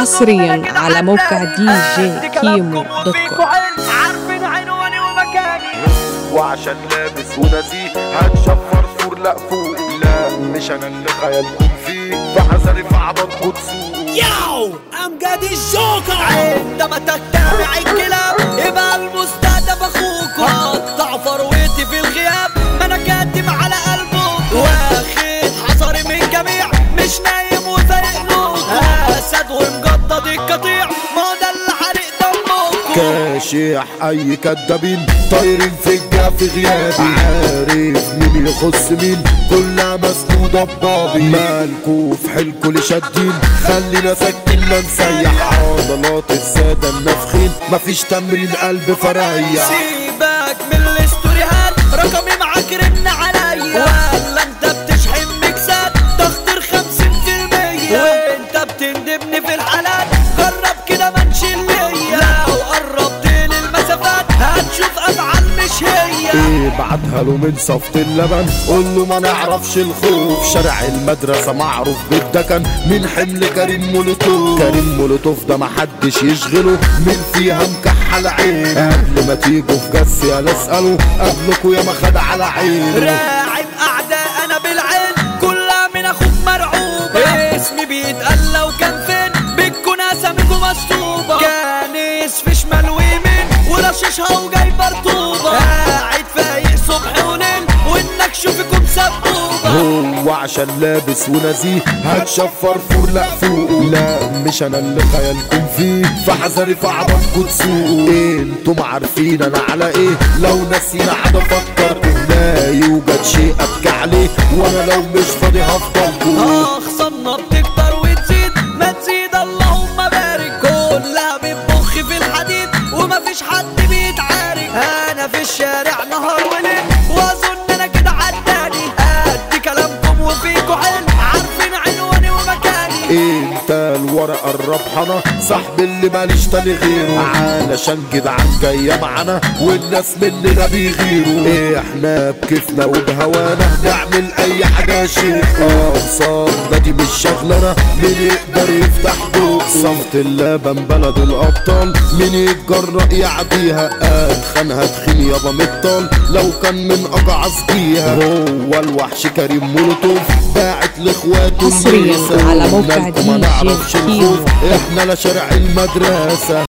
حصريا على موقع دي جي كيمو دوت كوم عارفين عنواني ومكاني وعشان لابس ونزيه هتشفر سور لا فوق لا مش أنا اللي خيالكم فيه. فحذري في عضلكم تسوق ياو امجد الجوكر عندما تتابع الكلاب كاشح أي كدابين. طايرين في الجاف غيابي. عارف مين يخص مين. كلها مسنودة ببابي مالكوا في حيلكوا اللي شادين خلينا ساكتين ما نسيح. عضلات السادة النافخين مفيش تمرين قلب فريح سيبك من الاستوريهات رقمي معاك رن عليا. ولا انت بتشحن مكسات تخطر خمسين في المية. وانت بتندبني في الحالات هي ابعتها له من صفة اللبن. قول له ما نعرفش الخوف. شارع المدرسة معروف بالدكن. من حمل كريم مولوتوف. كريم مولوتوف ده محدش يشغله. من فيها مكحل عين قبل ما تيجوا في جس يا اسأله قبلكوا يا ما خد على عينه راعي اعداء أنا بالعين. كلها من أخوك مرعوبة. اسمي بيتقال لو كان فين؟ بتكون اساميكوا مسطوبة كان في شمال ويمين ورششها وجاي هو عشان لابس ونزيه. هتشفر فور لا فوق لا مش أنا اللي خيالكم فيه. فحذري في عضلكم تسوق أنتم عارفين أنا على إيه؟ لو ناسينا عاد أفكر لا يوجد شيء أبكي عليه. وأنا لو مش فاضي هفضلكم اخصامنا بتكتر وتزيد. ما تزيد اللهم بارك. كلها بتبخ في الحديد. ومفيش حد بيتعارك. أنا في الشارع نهار وليل. إنت الورقة الربحانة صاحب اللي ماليش تاني غيره. علشان جدعان جاية معانا والناس مننا بيغيروا. إحنا بكيفنا وبهوانا نعمل أي حاجة شيء اقصادنا دي مش شغلنا مين يقدر يفتح بوق صمت اللبن بلد الأبطال. مين يتجرأ يعديها ادخنها تخين يابا مطال لو كان من اجعص بيها هو الوحش كريم مولوتوف. باعت لإخواته حصرياً. على موقع دي إحنا لا شارع المدرسة.